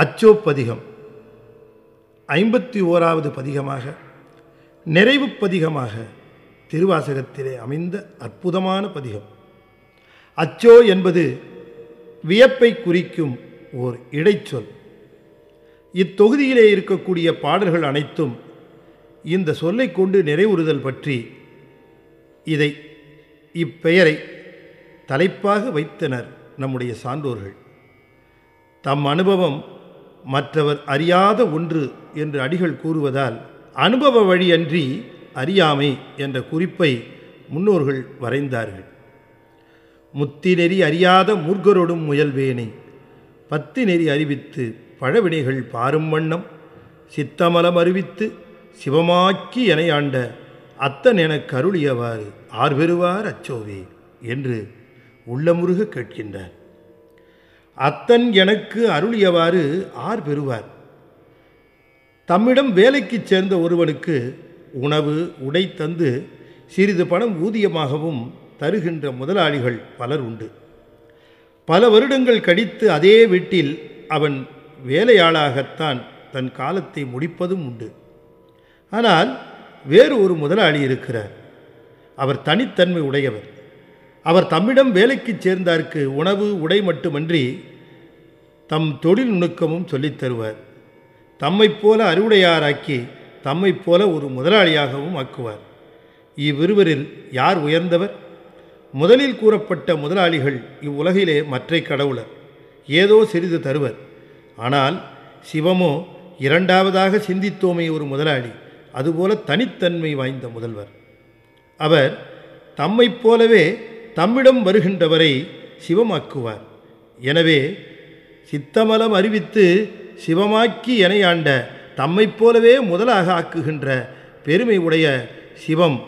அச்சோப்பதிகம். ஐம்பத்தி ஓராவது பதிகமாக நிறைவு பதிகமாக திருவாசகத்திலே அமைந்த அற்புதமான பதிகம். அச்சோ என்பது வியப்பை குறிக்கும் ஓர் இடைச்சொல். இத்தொகுதியிலே இருக்கக்கூடிய பாடல்கள் அனைத்தும் இந்த சொல்லை கொண்டு நிறைவுறுதல் பற்றி இதை இப்பெயரை தலைப்பாக வைத்தனர் நம்முடைய சான்றோர்கள். தம் அனுபவம் மற்றவர் அறியாத ஒன்று என்று அடிகள் கூறுவதால் அனுபவ வழியன்றி அறியாமை என்ற குறிப்பை முன்னோர்கள் வரைந்தார்கள். முத்தி நெறி அறியாத மூர்க்கரோடும் முயல்வேனை. பத்தி நெறி அறிவித்து பழவினைகள் பாரும் வண்ணம் சித்தமலம் அறிவித்து சிவமாக்கி எனையாண்ட அத்தன் எனக் கருளியவாறு ஆர்வெறுவார் அச்சோவே என்று உள்ளமுருக கேட்கின்றார். அத்தன் எனக்கு அருளியவாறு ஆர் பெறுவார். தம்மிடம் வேலைக்குச் சேர்ந்த ஒருவனுக்கு உணவு உடை தந்து சிறிது பணம் ஊதியமாகவும் தருகின்ற முதலாளிகள் பலர் உண்டு. பல வருடங்கள் கழித்து அதே வீட்டில் அவன் வேலையாளாகத்தான் தன் காலத்தை முடிப்பதும் உண்டு. ஆனால் வேறு ஒரு முதலாளி இருக்கிறார். அவர் தனித்தன்மை உடையவர். அவர் தம்மிடம் வேலைக்குச் சேர்ந்தார்க்கு உணவு உடை மட்டுமன்றி தம் தொழில் நுணுக்கமும் சொல்லித் தருவார். தம்மைப் போல அறிவுடையாராக்கி தம்மைப் போல ஒரு முதலாளியாகவும் ஆக்குவார். இவ்விருவரில் யார் உயர்ந்தவர்? முதலில் கூறப்பட்ட முதலாளிகள் இவ்வுலகிலே மற்றை கடவுளர். ஏதோ சிறிது தருவர். ஆனால் சிவமோ இரண்டாவதாக சிந்தித்தோமே ஒரு முதலாளி. அதுபோல தனித்தன்மை வாய்ந்த முதல்வர். அவர் தம்மைப் போலவே தம்மிடம் வருகின்றவரை சிவமாக்குவார். எனவே சித்தமலம் அறிவித்து சிவமாக்கி எனையாண்ட தம்மைப் போலவே முதலாக ஆக்குகின்ற பெருமை உடைய சிவம்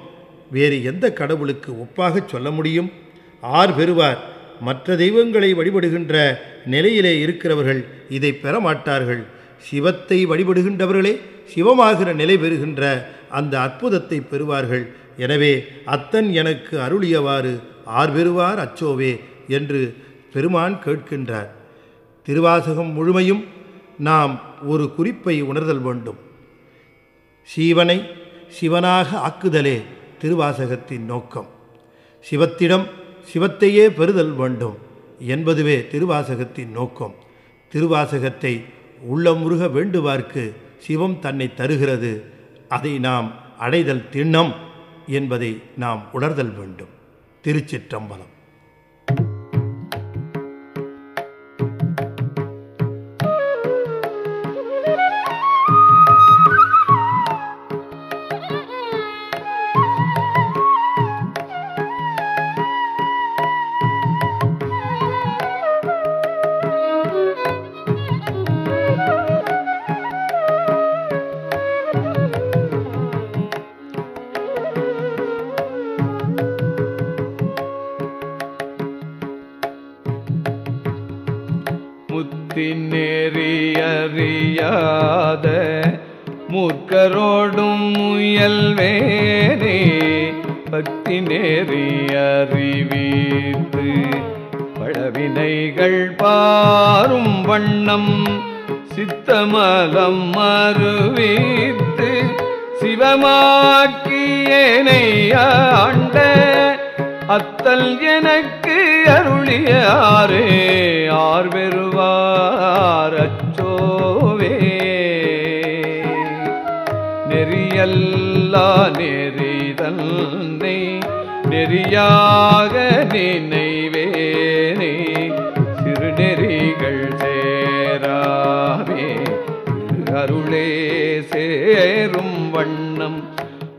வேறு எந்த கடவுளுக்கு ஒப்பாகச் சொல்ல முடியும்? ஆர் பெறுவார். மற்ற தெய்வங்களை வழிபடுகின்ற நிலையிலே இருக்கிறவர்கள் இதை பெற மாட்டார்கள் சிவத்தை வழிபடுகின்றவர்களே சிவமாகிற நிலை பெறுகின்ற அந்த அற்புதத்தை பெறுவார்கள். எனவே அத்தன் எனக்கு அருளியவாறு ஆர் பெறுவார் அச்சோவே என்று பெருமான் கேட்கின்றார். திருவாசகம் முழுமையும் நாம் ஒரு குறிப்பை உணர்தல் வேண்டும். சீவனை சிவனாக ஆக்குதலே திருவாசகத்தின் நோக்கம். சிவத்திடம் சிவத்தையே பெறுதல் வேண்டும் என்பதுவே திருவாசகத்தின் நோக்கம். திருவாசகத்தை உள்ளமுருக வேண்டுவார்க்கு சிவம் தன்னை தருகிறது. அதை நாம் அடைதல் திண்ணம் என்பதை நாம் உணர்தல் வேண்டும். திருச்சிற்றம்பலம். நெறியறியாத மூர்க்கரோடும் முயல் வேறே பக்தி நெறியறிவீர்த்து பழவினைகள் பாரும் வண்ணம் சித்தமலம் மறுவீர்த்து சிவமாக்கியனை ஆண்ட அத்தல் எனக்கு அருளியாரே ஆர் பெறுவார். அறச்சோவே நெறியல்லா நெறிதன்னை நெறியாக நினைவேனே. சிறுநெறிகள் சேராமே அருளே சேரும் வண்ணம்.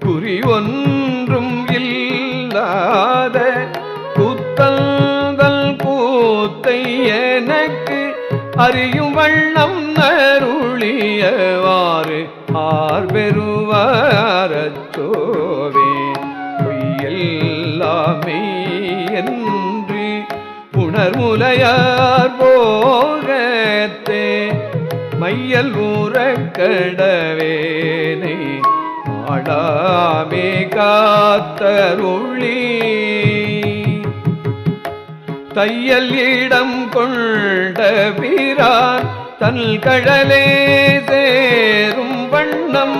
குறி ஒன்றும் இல்லாத கூத்தந்தல் கூத்தை எனக்கு அறியும் வண்ணம் நருளியவாறு ஆர் பெறுவாரச்சோவே பொய்யெல்லாமே என்று உணர்முலையார் போகத்தே மையல் ஊரக்கடவேனை ஆடாமே காத்தருளி தையல் இடம் கொண்ட பிரான் தன் கடலே சேரும் வண்ணம்.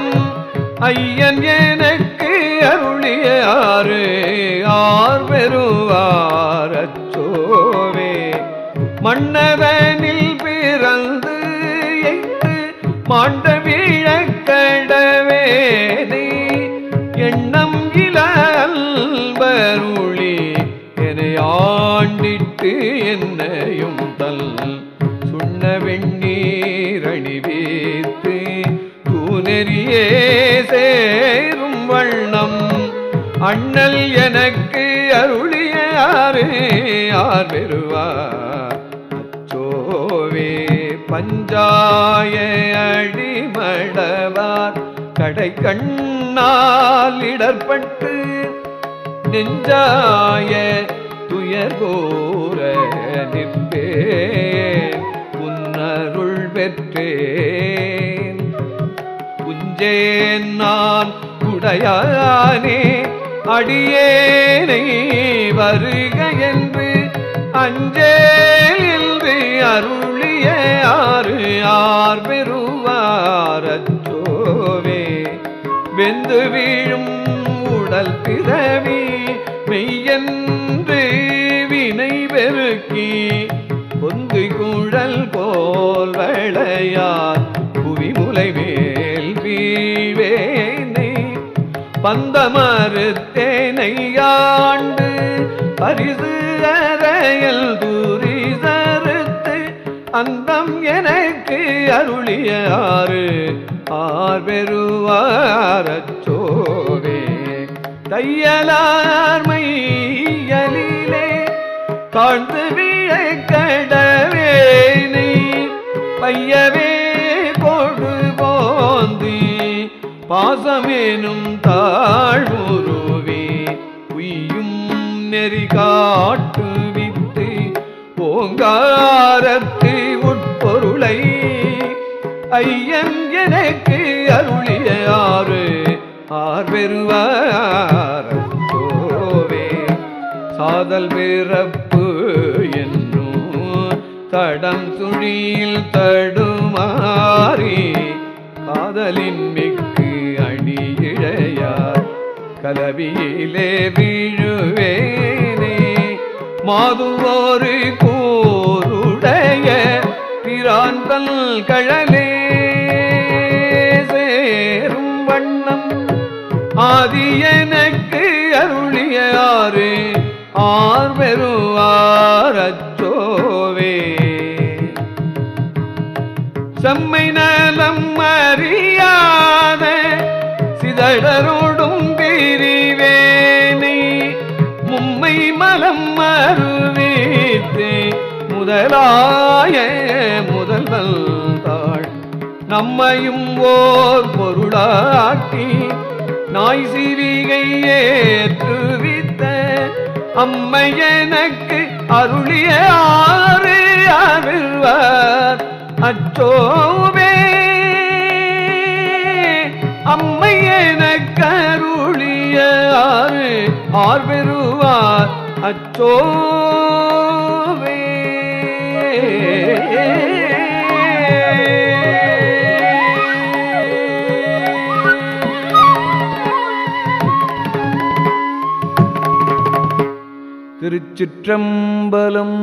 ஐயன் எனக்கு அருளிய ஆறு ஆர் பெறுவாரச்சோவே மன்னவனில் பிறந்து எங்கு மாண்ட வீழக்கடவேனே தூநெறியே சேரும் வண்ணம். அண்ணல் எனக்கு அருளிய ஆறு ஆர் பெறுவார் சோவே பஞ்சாய அடிமடவார். கடை கண்ணால் இடர்பட்டு நெஞ்சாய துயர் கூற நிற்பேன். உன்னருள் பெற்றேன் அஞ்சேன் நான் உடையானே அடியேனை வருக என்று அஞ்சேலின்றி அருளிய ஆறு ஆர் பெறுவாரச்சோவே வெந்து வீழும் உடல் பிறவி மெய்யன்று வினை பெருக்கி பொந்து குழல் போல் வளையார் புவிமுலைவே வேனை பந்தமறுத்தேனையாண்டு பரிசு அறையல் தூரிசறுத்து அந்தம் எனக்கு அருளிய ஆறு ஆர் பெறுவாரச்சோவே தையலார்மையலிலே தாழ்ந்து வீழ கடவேனை பையவே பாசமேனும் தாழ்வுருவே உய்யும் நெறி காட்டு வித்து ஓங்காரத்து உட்பொருளை ஐயன் எனக்கு அருளிய ஆறு ஆர் பெறுவாரோவே சாதல் பிறப்பு என்னும் தடம் சுழியில் தடுமாறி காதலின் மிக்க கலவியிலே வீழுவேனே மாதுவோரு கூருடைய பிராந்தல் கழலே சேரும் வண்ணம் ஆதி எனக்கு அருளிய ஆறு ஆர் பெறுவார் செம்மை நலம் அறியாத சிதழரோடும் திரிவேனை மும்மை மலம் மறுவீத்தே முதலாய முதல்வல் தாழ். நம்மையும் ஓர் பொருளாக்கி நாய் சிவிகை ஏற்றுவித்த அம்மை எனக்கு அருளிய ஆறு அருள்வார். அச்சோ ஆர்வெருவார் அச்சோவே. திருச்சிற்றம்பலம்